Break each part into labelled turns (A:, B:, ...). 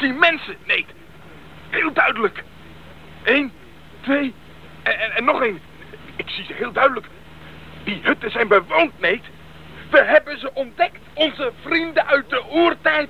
A: zie mensen, nee. Heel duidelijk. Eén, twee en, en, en nog één. Ik zie ze heel duidelijk. Die hutten zijn bewoond, neet. We hebben ze ontdekt. Onze vrienden uit de oertijd.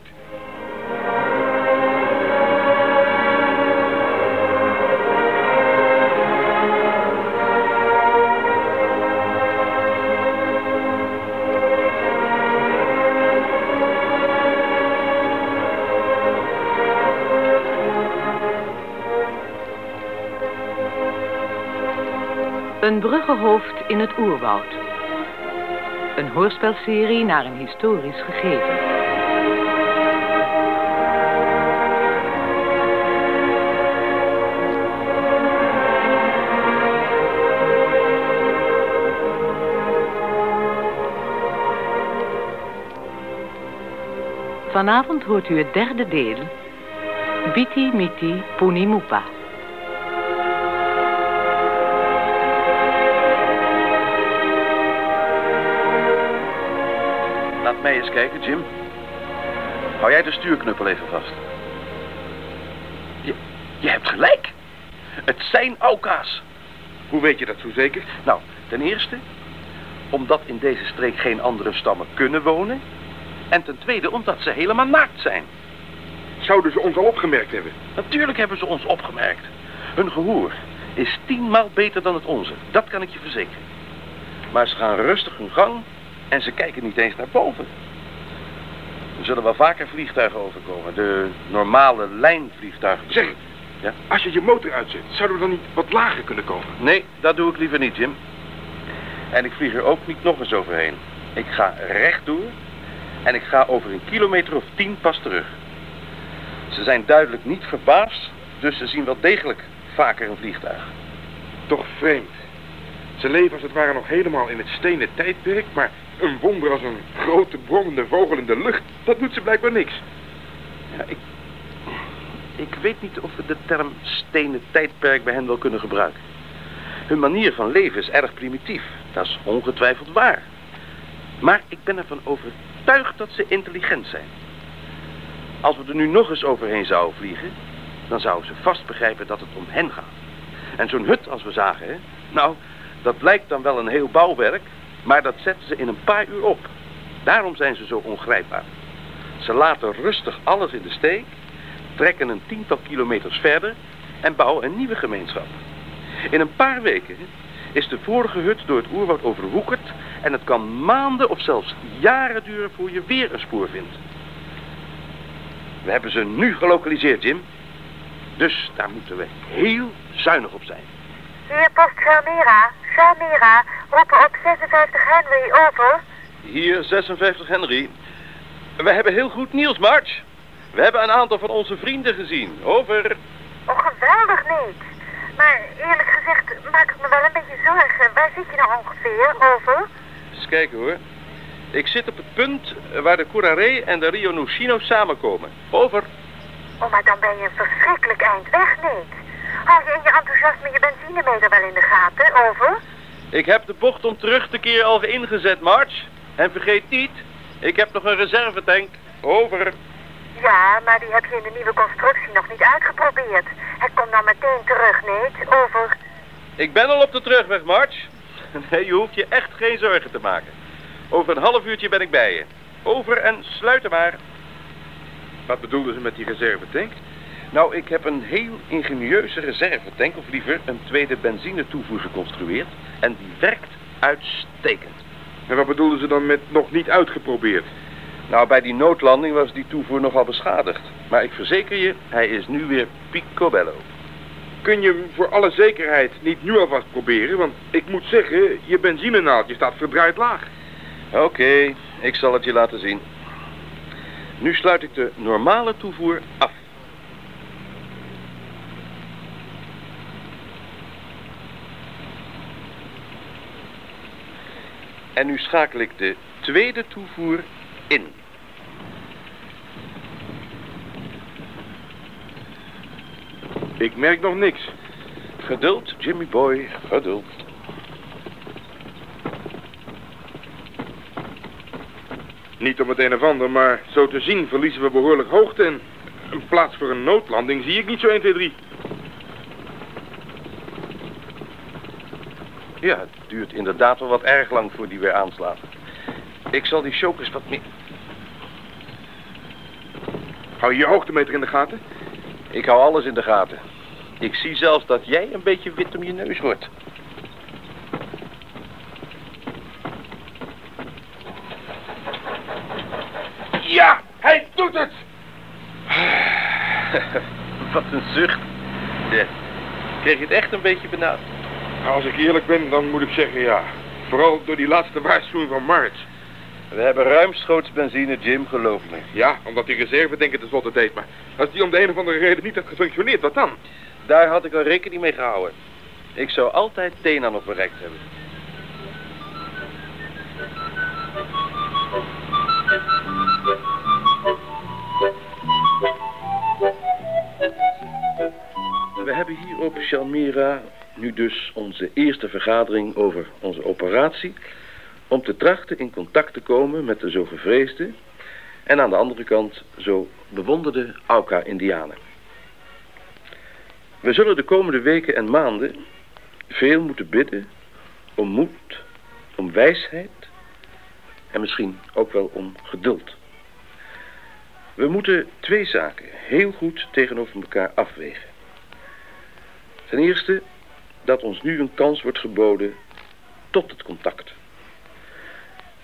B: Een bruggenhoofd in het oerwoud. Een hoorspelserie naar een historisch gegeven. Vanavond hoort u het derde deel. Biti Miti Punimupa.
C: Mij eens kijken, Jim. Hou jij de stuurknuppel even vast. Je, je hebt gelijk. Het zijn auka's.
A: Hoe weet je dat zo zeker?
C: Nou, ten eerste, omdat in deze streek geen andere stammen kunnen wonen. En ten tweede, omdat ze helemaal naakt zijn.
A: Zouden ze ons al opgemerkt hebben?
C: Natuurlijk hebben ze ons opgemerkt. Hun gehoor is tienmaal beter dan het onze. Dat kan ik je verzekeren. Maar ze gaan rustig hun gang en ze kijken niet eens naar boven. Er zullen wel vaker vliegtuigen overkomen. De normale lijnvliegtuigen.
A: Zeg,
C: Ja?
A: als je je motor uitzet, zouden we dan niet wat lager kunnen komen?
C: Nee, dat doe ik liever niet, Jim. En ik vlieg er ook niet nog eens overheen. Ik ga rechtdoor en ik ga over een kilometer of tien pas terug. Ze zijn duidelijk niet verbaasd, dus ze zien wel degelijk vaker een vliegtuig.
A: Toch vreemd. Ze leven als het ware nog helemaal in het stenen tijdperk, maar een wonder als een grote bromende vogel in de lucht, dat doet ze blijkbaar niks.
C: Ja, ik, ik weet niet of we de term stenen tijdperk bij hen wel kunnen gebruiken. Hun manier van leven is erg primitief. Dat is ongetwijfeld waar. Maar ik ben ervan overtuigd dat ze intelligent zijn. Als we er nu nog eens overheen zouden vliegen, dan zouden ze vast begrijpen dat het om hen gaat. En zo'n hut als we zagen, hè, nou, dat lijkt dan wel een heel bouwwerk, maar dat zetten ze in een paar uur op. Daarom zijn ze zo ongrijpbaar. Ze laten rustig alles in de steek, trekken een tiental kilometers verder en bouwen een nieuwe gemeenschap. In een paar weken is de vorige hut door het oerwoud overwoekerd en het kan maanden of zelfs jaren duren voor je weer een spoor vindt. We hebben ze nu gelokaliseerd, Jim. Dus daar moeten we heel zuinig op zijn.
D: Hier post Valmera. Valmera. Roepen op 56 Henry. Over.
C: Hier 56 Henry. We hebben heel goed nieuws, March. We hebben een aantal van onze vrienden gezien. Over.
D: Oh, geweldig niet. Maar eerlijk gezegd maak ik me wel een beetje zorgen. Waar zit je nou ongeveer? Over.
C: Eens kijken hoor. Ik zit op het punt waar de Curare en de Rio Nucino samenkomen. Over.
D: Oh, maar dan ben je een verschrikkelijk eind weg, niet? Hou je in je enthousiasme je benzinemeter wel in de gaten? Over.
C: Ik heb de bocht om terug te keren al ingezet, March. En vergeet niet, ik heb nog een reservetank. Over.
D: Ja, maar die heb je in de nieuwe constructie nog niet uitgeprobeerd. Het komt dan meteen terug, niet? Over.
C: Ik ben al op de terugweg, March. Nee, je hoeft je echt geen zorgen te maken. Over een half uurtje ben ik bij je. Over en sluiten maar.
A: Wat bedoelden ze met die reservetank?
C: Nou, ik heb een heel ingenieuze reservetank, of liever een tweede benzinetoevoer geconstrueerd. En die werkt uitstekend.
A: En wat bedoelden ze dan met nog niet uitgeprobeerd?
C: Nou, bij die noodlanding was die toevoer nogal beschadigd. Maar ik verzeker je, hij is nu weer picobello.
A: Kun je hem voor alle zekerheid niet nu alvast proberen? Want ik moet zeggen, je benzinenaaldje staat verdraaid laag.
C: Oké, ik zal het je laten zien. Nu sluit ik de normale toevoer af. En nu schakel ik de tweede toevoer in.
A: Ik merk nog niks.
C: Geduld, Jimmy boy, geduld.
A: Niet om het een of ander, maar zo te zien verliezen we behoorlijk hoogte en Een plaats voor een noodlanding zie ik niet zo 1, 2, 3.
C: Ja, het duurt inderdaad wel wat erg lang voor die weer aanslaat. Ik zal die chokers wat meer...
A: Hou je je hoogtemeter in de gaten?
C: Ik hou alles in de gaten. Ik zie zelfs dat jij een beetje wit om je neus wordt.
A: Ja, hij doet het!
C: Wat een zucht. Ja. Kreeg je het echt een beetje benauwd?
A: Nou, als ik eerlijk ben, dan moet ik zeggen ja. Vooral door die laatste waarschuwing van March.
C: We hebben ruimschoots benzine, Jim, geloof me.
A: Ja, omdat die reserve denken tenslotte deed. Maar als die om de een of andere reden niet had gefunctioneerd, wat dan?
C: Daar had ik al rekening mee gehouden. Ik zou altijd Tena nog bereikt hebben. We hebben hier op Chalmira nu dus onze eerste vergadering over onze operatie... om te trachten in contact te komen met de zo gevreesde... en aan de andere kant zo bewonderde Auca-Indianen. We zullen de komende weken en maanden veel moeten bidden om moed, om wijsheid en misschien ook wel om geduld. We moeten twee zaken heel goed tegenover elkaar afwegen. Ten eerste dat ons nu een kans wordt geboden tot het contact.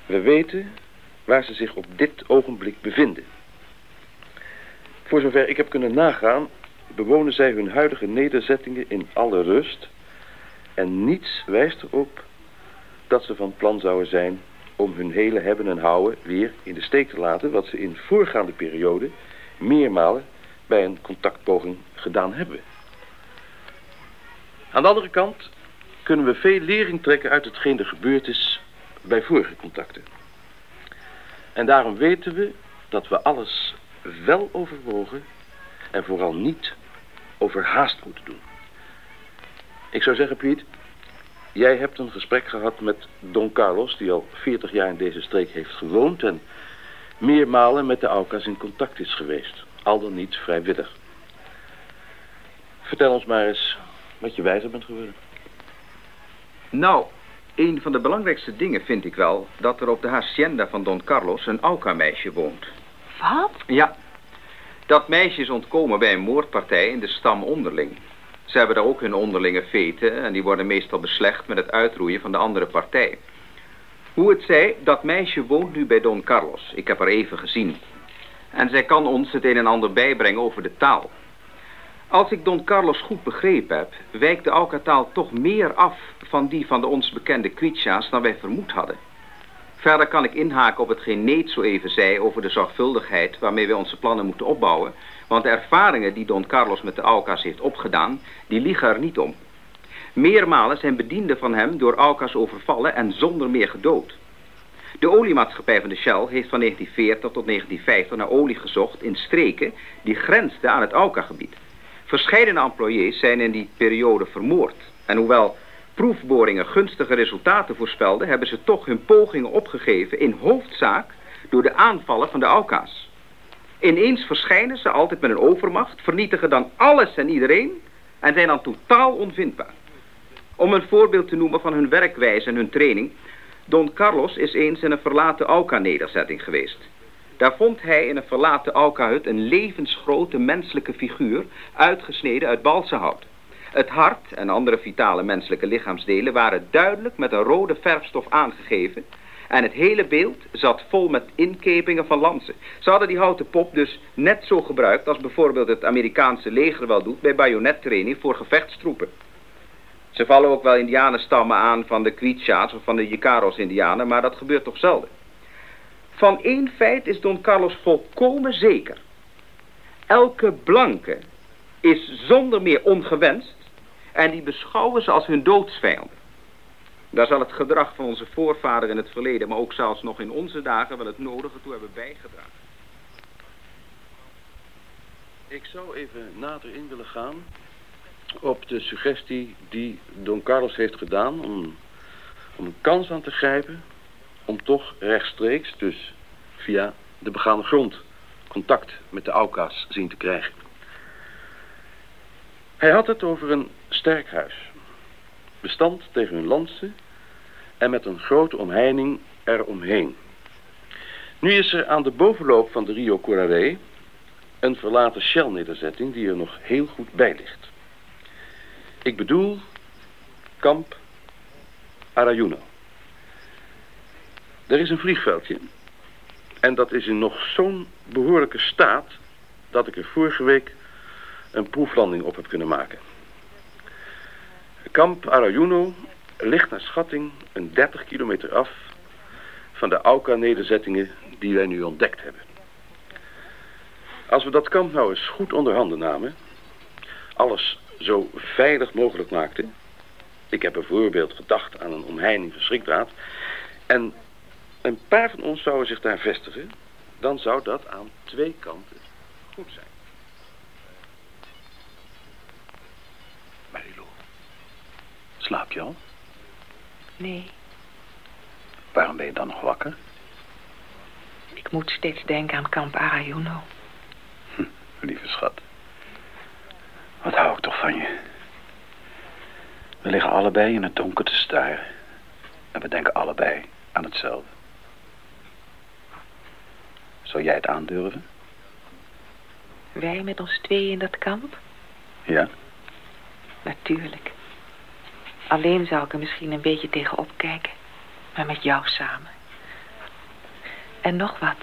C: We weten waar ze zich op dit ogenblik bevinden. Voor zover ik heb kunnen nagaan, bewonen zij hun huidige nederzettingen in alle rust en niets wijst erop dat ze van plan zouden zijn om hun hele hebben en houden weer in de steek te laten wat ze in voorgaande periode meermalen bij een contactpoging gedaan hebben. Aan de andere kant kunnen we veel lering trekken uit hetgeen er gebeurd is bij vorige contacten. En daarom weten we dat we alles wel overwogen en vooral niet overhaast moeten doen. Ik zou zeggen, Piet, jij hebt een gesprek gehad met Don Carlos, die al 40 jaar in deze streek heeft gewoond en meermalen met de Aucas in contact is geweest, al dan niet vrijwillig. Vertel ons maar eens wat je wijzer bent geworden.
E: Nou, een van de belangrijkste dingen vind ik wel dat er op de hacienda van Don Carlos een Auca-meisje woont.
B: Wat?
E: Ja, dat meisje is ontkomen bij een moordpartij in de stam onderling. Ze hebben daar ook hun onderlinge veten en die worden meestal beslecht met het uitroeien van de andere partij. Hoe het zij, dat meisje woont nu bij Don Carlos. Ik heb haar even gezien. En zij kan ons het een en ander bijbrengen over de taal. Als ik Don Carlos goed begrepen heb, wijkt de Auca-taal toch meer af van die van de ons bekende Quicha's dan wij vermoed hadden. Verder kan ik inhaken op hetgeen Neet zo even zei over de zorgvuldigheid waarmee wij onze plannen moeten opbouwen, want de ervaringen die Don Carlos met de Auca's heeft opgedaan, die liegen er niet om. Meermalen zijn bedienden van hem door Auca's overvallen en zonder meer gedood. De oliemaatschappij van de Shell heeft van 1940 tot 1950 naar olie gezocht in streken die grensden aan het Auca-gebied. Verscheidene employés zijn in die periode vermoord. En hoewel proefboringen gunstige resultaten voorspelden... hebben ze toch hun pogingen opgegeven in hoofdzaak door de aanvallen van de Auka's. Ineens verschijnen ze altijd met een overmacht, vernietigen dan alles en iedereen... en zijn dan totaal onvindbaar. Om een voorbeeld te noemen van hun werkwijze en hun training... Don Carlos is eens in een verlaten Auca-nederzetting geweest. Daar vond hij in een verlaten Auca-hut een levensgrote menselijke figuur... uitgesneden uit balsehout. Het hart en andere vitale menselijke lichaamsdelen waren duidelijk met een rode verfstof aangegeven. En het hele beeld zat vol met inkepingen van lansen. Ze hadden die houten pop dus net zo gebruikt als bijvoorbeeld het Amerikaanse leger wel doet bij bajonettraining voor gevechtstroepen. Ze vallen ook wel indianenstammen aan van de Quichas of van de Jicaros-indianen, maar dat gebeurt toch zelden. Van één feit is Don Carlos volkomen zeker. Elke blanke is zonder meer ongewenst en die beschouwen ze als hun doodsvijanden. Daar zal het gedrag van onze voorvader in het verleden, maar ook zelfs nog in onze dagen wel het nodige toe hebben bijgedragen.
C: Ik zou even nader in willen gaan op de suggestie die Don Carlos heeft gedaan om, om een kans aan te grijpen om toch rechtstreeks, dus via de begane grond, contact met de Auka's zien te krijgen. Hij had het over een sterk huis. Bestand tegen hun lansen en met een grote omheining eromheen. Nu is er aan de bovenloop van de Rio Corare een verlaten Shell-nederzetting die er nog heel goed bij ligt. Ik bedoel kamp Arayuno. Er is een vliegveldje. En dat is in nog zo'n behoorlijke staat... dat ik er vorige week een proeflanding op heb kunnen maken. Kamp Arayuno ligt naar schatting een 30 kilometer af... van de Auka-nederzettingen die wij nu ontdekt hebben. Als we dat kamp nou eens goed onder handen namen... alles zo veilig mogelijk maakten... ik heb bijvoorbeeld gedacht aan een omheining van schrikdraad... en een paar van ons zouden zich daar vestigen... dan zou dat aan twee kanten goed zijn.
F: Marilou, slaap je al?
G: Nee,
F: Waarom ben je dan nog wakker?
G: ik moet steeds denken aan kamp Arayuno.
F: Lieve schat. Wat hou ik toch van je. We liggen allebei in het donker te staren. En we denken allebei aan hetzelfde. Zou jij het aandurven?
G: Wij met ons tweeën in dat kamp?
F: Ja?
G: Natuurlijk. Alleen zou ik er misschien een beetje tegenop kijken. Maar met jou samen. En nog wat.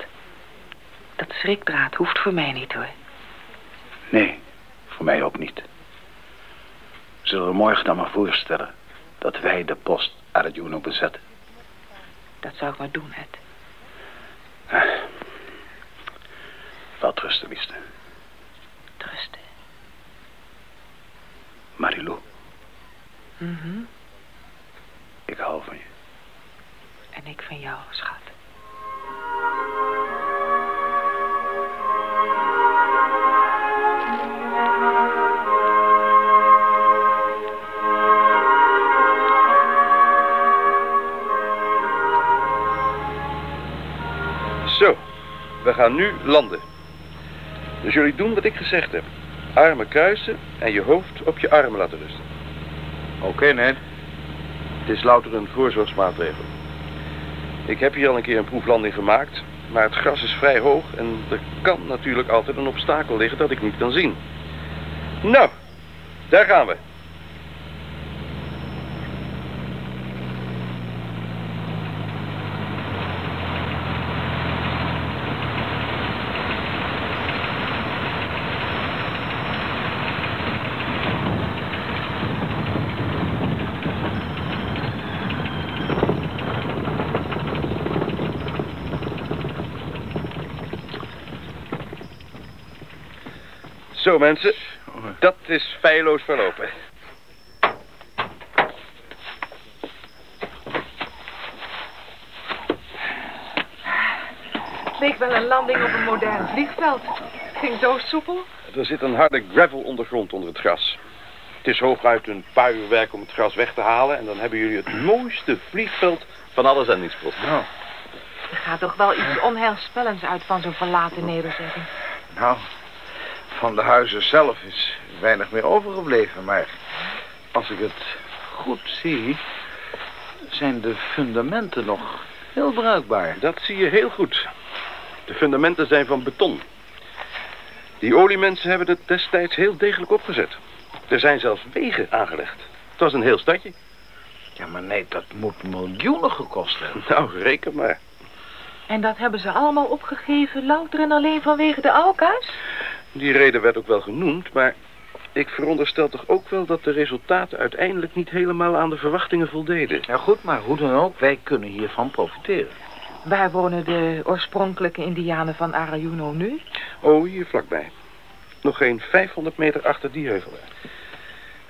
G: Dat schrikdraad hoeft voor mij niet hoor.
F: Nee, voor mij ook niet. Zullen we morgen dan maar voorstellen dat wij de post Arjuno bezetten?
G: Dat zou ik maar doen, het.
F: Wel trusten, liefste.
G: Trusten.
F: Marilou,
G: Mhm.
F: ik hou van je.
G: En ik van jou, schat.
C: Zo, we gaan nu landen. Dus jullie doen wat ik gezegd heb. Armen kruisen en je hoofd op je armen laten rusten.
E: Oké, Ned.
C: Het is louter een voorzorgsmaatregel. Ik heb hier al een keer een proeflanding gemaakt, maar het gras is vrij hoog en er kan natuurlijk altijd een obstakel liggen dat ik niet kan zien. Nou, daar gaan we. Zo mensen, dat is feilloos verlopen.
B: Het leek wel een landing op een modern vliegveld. Ging zo soepel.
C: Er zit een harde gravel ondergrond onder het gras. Het is hooguit een paar uur werk om het gras weg te halen... en dan hebben jullie het mooiste vliegveld van alle zendingsposten.
A: Nou,
G: Er gaat toch wel iets onheilspellends uit van zo'n verlaten nederzetting.
A: nou, van de huizen zelf is weinig meer overgebleven, maar als ik het goed zie, zijn de fundamenten nog heel bruikbaar.
C: Dat zie je heel goed. De fundamenten zijn van beton. Die oliemensen hebben het destijds heel degelijk opgezet. Er zijn zelfs wegen aangelegd. Het was een heel stadje.
A: Ja, maar nee, dat moet miljoenen gekost hebben.
C: Nou, reken maar.
G: En dat hebben ze allemaal opgegeven, louter en alleen vanwege de Alka's?
C: Die reden werd ook wel genoemd, maar ik veronderstel toch ook wel dat de resultaten uiteindelijk niet helemaal aan de verwachtingen voldeden.
A: Ja goed, maar hoe dan ook, wij kunnen hiervan profiteren.
G: Waar wonen de oorspronkelijke indianen van Arayuno nu?
C: Oh, hier vlakbij. Nog geen 500 meter achter die heuvel.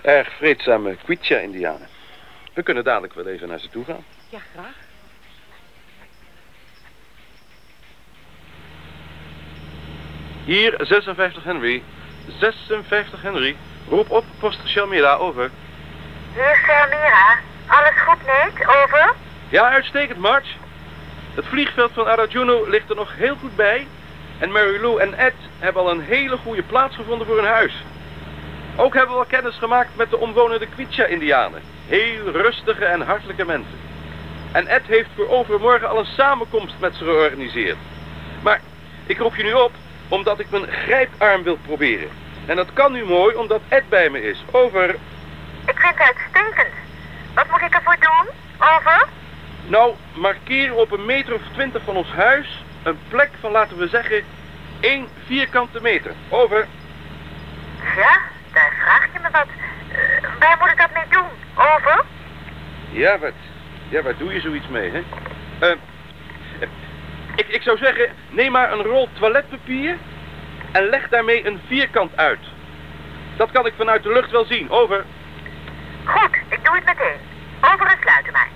C: Erg vreedzame Quicha-indianen. We kunnen dadelijk wel even naar ze toe gaan.
G: Ja, graag.
C: Hier 56 Henry. 56 Henry. Roep op, post Shalmira, over.
D: Hier is Selmira. Alles goed, Nate? Over?
C: Ja, uitstekend, March. Het vliegveld van Arajuno ligt er nog heel goed bij. En Mary Lou en Ed hebben al een hele goede plaats gevonden voor hun huis. Ook hebben we al kennis gemaakt met de omwonende Kwicha-Indianen. Heel rustige en hartelijke mensen. En Ed heeft voor overmorgen al een samenkomst met ze georganiseerd. Maar ik roep je nu op omdat ik mijn grijparm wil proberen. En dat kan nu mooi omdat Ed bij me is. Over.
D: Ik vind het uitstekend. Wat moet ik ervoor doen? Over?
C: Nou, markeer op een meter of twintig van ons huis een plek van, laten we zeggen, één vierkante meter. Over.
D: Ja, daar vraag je me wat. Eh, waar moet ik dat mee doen? Over?
C: Ja, wat? Ja, waar doe je zoiets mee, hè? Eh, ik, ik zou zeggen, neem maar een rol toiletpapier en leg daarmee een vierkant uit. Dat kan ik vanuit de lucht wel zien. Over.
D: Goed, ik doe het meteen. Over en sluiten maar.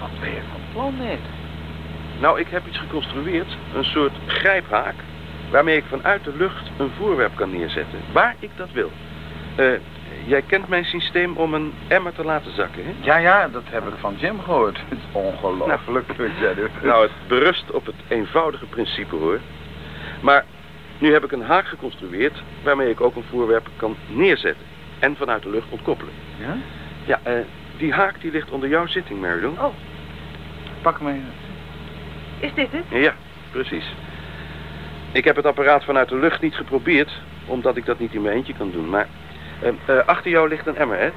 E: Wat ben je van plan?
C: Nou, ik heb iets geconstrueerd. Een soort grijphaak. Waarmee ik vanuit de lucht een voorwerp kan neerzetten. Waar ik dat wil. Eh, jij kent mijn systeem om een emmer te laten zakken, hè?
F: Ja, ja, dat heb ik van Jim gehoord. Het is ongelooflijk jij doet.
C: Nou, het berust op het eenvoudige principe, hoor. Maar nu heb ik een haak geconstrueerd... waarmee ik ook een voorwerp kan neerzetten. En vanuit de lucht ontkoppelen.
F: Ja?
C: Ja, eh, die haak die ligt onder jouw zitting, Marilyn.
G: Oh,
F: Pak me.
G: is dit het?
C: Ja, precies. Ik heb het apparaat vanuit de lucht niet geprobeerd, omdat ik dat niet in mijn eentje kan doen. Maar eh, eh, achter jou ligt een emmer, Ed.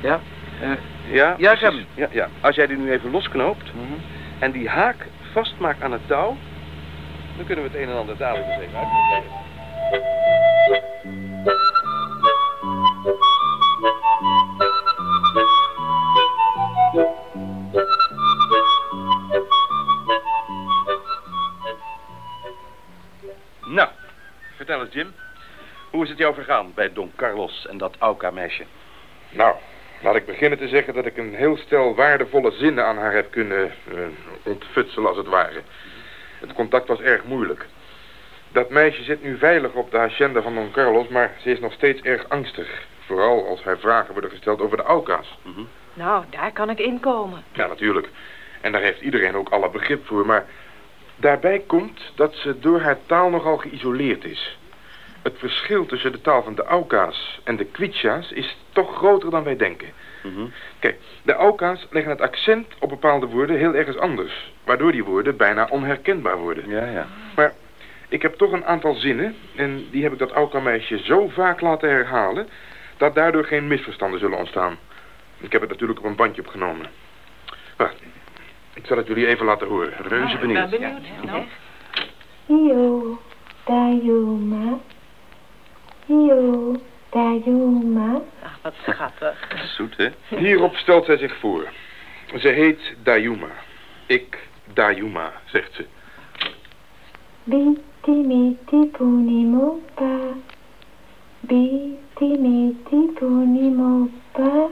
E: Ja? Eh,
C: Ja,
E: Ja, ik heb.
C: Ja, ja. Als jij die nu even losknoopt
E: mhm.
C: en die haak vastmaakt aan het touw, dan kunnen we het een en ander dadelijk eens even uitproberen. Jou vergaan bij Don Carlos en dat Auca-meisje?
A: Nou, laat ik beginnen te zeggen dat ik een heel stel waardevolle zinnen aan haar heb kunnen eh, ontfutselen, als het ware. Het contact was erg moeilijk. Dat meisje zit nu veilig op de agenda van Don Carlos, maar ze is nog steeds erg angstig. Vooral als haar vragen worden gesteld over de Auka's.
G: Nou, daar kan ik inkomen.
A: Ja, natuurlijk. En daar heeft iedereen ook alle begrip voor, maar daarbij komt dat ze door haar taal nogal geïsoleerd is. Het verschil tussen de taal van de Auka's en de Kwicha's is toch groter dan wij denken. Kijk, de Auka's leggen het accent op bepaalde woorden heel ergens anders, waardoor die woorden bijna onherkenbaar worden.
C: Ja, ja.
A: Maar ik heb toch een aantal zinnen en die heb ik dat Auka-meisje zo vaak laten herhalen dat daardoor geen misverstanden zullen ontstaan. Ik heb het natuurlijk op een bandje opgenomen. Wacht, ik zal het jullie even laten horen. Reuze benieuwd.
G: benieuwd. Nou,
H: Yo, Yo, Dayuma.
G: ach, wat schattig.
C: Zoet, hè?
A: Hierop stelt zij zich voor. Ze heet Dayuma. Ik, Dayuma, zegt ze.
H: Biti miti puni mopa. Biti miti puni mopa.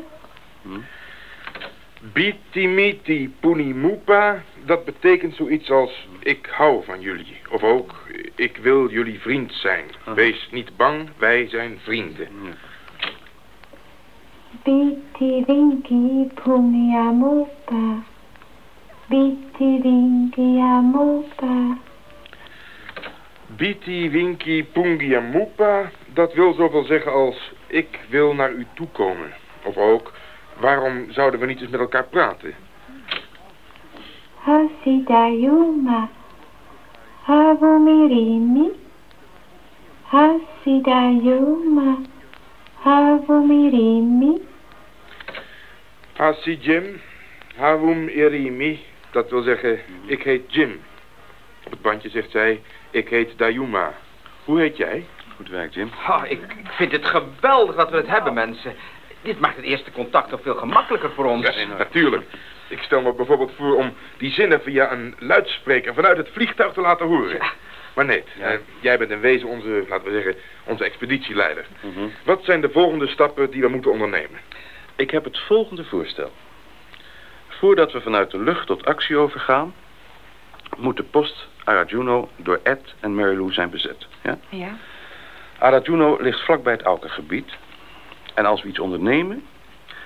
A: Bitimiti Punimupa, dat betekent zoiets als ik hou van jullie. Of ook ik wil jullie vriend zijn. Wees niet bang, wij zijn vrienden.
H: Biti vinki puni amopa. Biti vinki amopa.
A: Biti Winki Pungiamupa, dat wil zoveel zeggen als ik wil naar u toe komen. Of ook waarom zouden we niet eens met elkaar praten?
H: Hasi Dayuma. Havumirimi. Hasi Dayuma. Havumirimi.
A: Hasi Jim, Hawum Irimi, dat wil zeggen ik heet Jim. Op het bandje zegt zij ik heet Dayuma. Hoe heet jij?
C: Goed werk, Jim.
E: Ah, ik, ik vind het geweldig dat we het hebben, mensen. Dit maakt het eerste contact nog veel gemakkelijker voor ons.
A: Ja, natuurlijk. Ik stel me bijvoorbeeld voor om die zinnen via een luidspreker vanuit het vliegtuig te laten horen. Maar nee,
C: Ja.
A: eh, jij bent in wezen onze, laten we zeggen, onze expeditieleider. Wat zijn de volgende stappen die we moeten ondernemen?
C: Ik heb het volgende voorstel. Voordat we vanuit de lucht tot actie overgaan... moet de post Arajuno door Ed en Mary Lou zijn bezet. Ja?
G: Ja?
C: Arajuno ligt vlakbij het Auka-gebied. En als we iets ondernemen...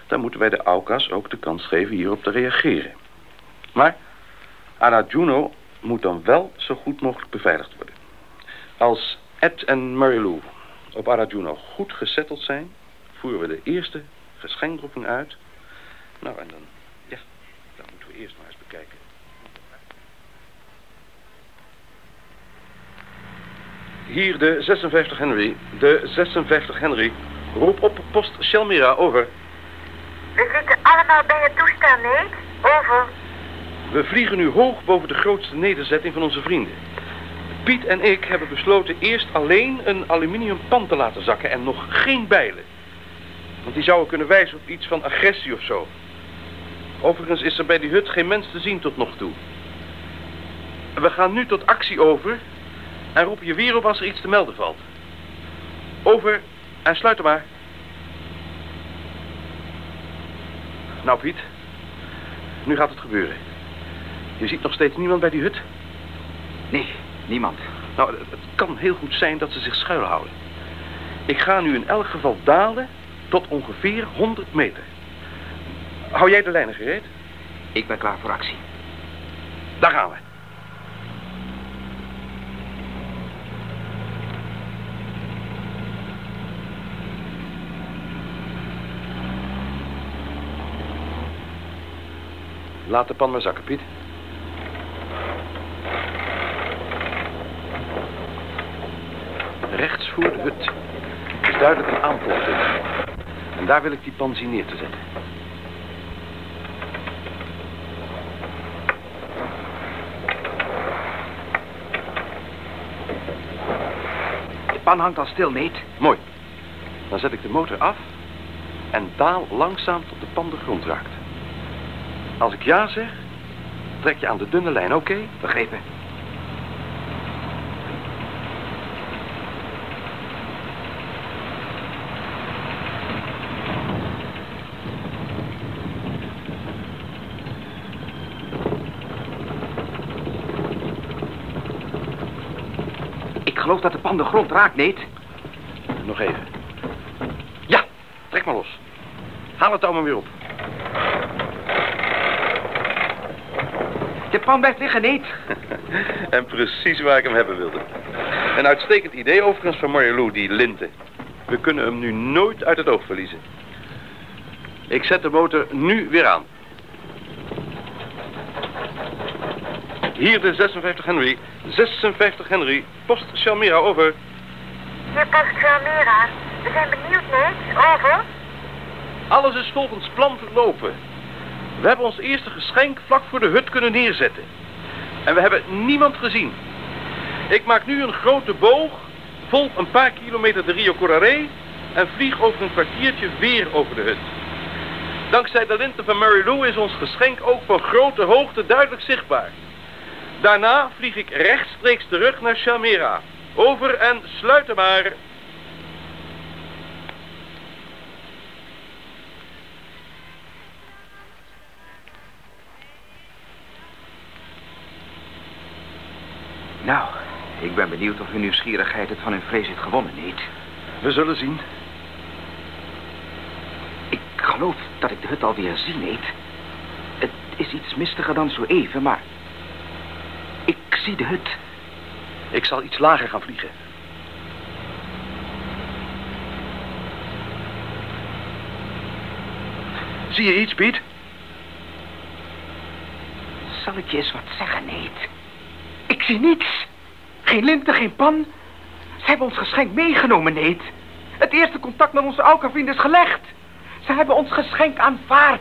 C: dan moeten wij de Auka's ook de kans geven hierop te reageren. Maar Arajuno moet dan wel zo goed mogelijk beveiligd worden. Als Ed en Mary Lou op Arajuno goed gesetteld zijn... voeren we de eerste geschenkdropping uit. Nou, en dan... Ja, dan moeten we eerst maar eens bekijken. Hier de 56 Henry. De 56 Henry. Roep op post Shelmira, over.
D: We zitten allemaal bij het toestel, nee? Over.
C: We vliegen nu hoog boven de grootste nederzetting van onze vrienden. Piet en ik hebben besloten eerst alleen een aluminium pan te laten zakken en nog geen bijlen. Want die zouden kunnen wijzen op iets van agressie of zo. Overigens is er bij die hut geen mens te zien tot nog toe. We gaan nu tot actie over en roepen je weer op als er iets te melden valt. Over en sluit er maar. Nou Piet, nu gaat het gebeuren. Je ziet nog steeds niemand bij die hut?
E: Nee, niemand.
C: Nou, het, kan heel goed zijn dat ze zich schuilhouden. Ik ga nu in elk geval dalen tot ongeveer 100 meter. Hou jij de lijnen gereed?
E: Ik ben klaar voor actie.
C: Daar gaan we. Laat de pan maar zakken, Piet. Rechts voor de hut is duidelijk een aanplotting. En daar wil ik die pan zien neer te zetten.
E: De pan hangt al stil, Neet.
C: Mooi. Dan zet ik de motor af en daal langzaam tot de pan de grond raakt. Als ik ja zeg, trek je aan de dunne lijn, oké?
E: Begrepen. Ik geloof dat de pan de grond raakt, Neet.
C: Nog even. Ja, trek maar los. Haal het touw maar weer op.
E: De pan blijft liggen, Neet.
C: en precies waar ik hem hebben wilde. Een uitstekend idee overigens van Marjoleau, die linten. We kunnen hem nu nooit uit het oog verliezen. Ik zet de motor nu weer aan. Hier de 56 Henry. 56 Henry. Post Shalmira, over.
D: Hier post Chalmera. We zijn benieuwd, nee? Over.
C: Alles is volgens plan verlopen. We hebben ons eerste geschenk vlak voor de hut kunnen neerzetten. En we hebben niemand gezien. Ik maak nu een grote boog, volg een paar kilometer de Rio Corrare en vlieg over een kwartiertje weer over de hut. Dankzij de linten van Mary Lou is ons geschenk ook van grote hoogte duidelijk zichtbaar. Daarna vlieg ik rechtstreeks terug naar Chalmera. Over en sluiten maar.
E: Nou, ik ben benieuwd of uw nieuwsgierigheid het van hun vrees heeft gewonnen, Neet.
C: We zullen zien.
E: Ik geloof dat ik de hut alweer zie, Neet. Het is iets mistiger dan zo even, maar... Ik zie de hut.
C: Ik zal iets lager gaan vliegen. Zie je iets, Piet?
E: Zal ik je eens wat zeggen, Neet? Zie niets. Geen linten, geen pan. Ze hebben ons geschenk meegenomen, Neet. Het eerste contact met onze Alka-vriend is gelegd. Ze hebben ons geschenk aanvaard.